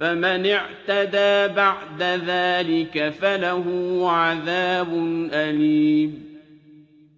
فَمَنِ اعْتَدَىٰ بَعْدَ ذَٰلِكَ فَلَهُ عَذَابٌ أَلِيمٌ.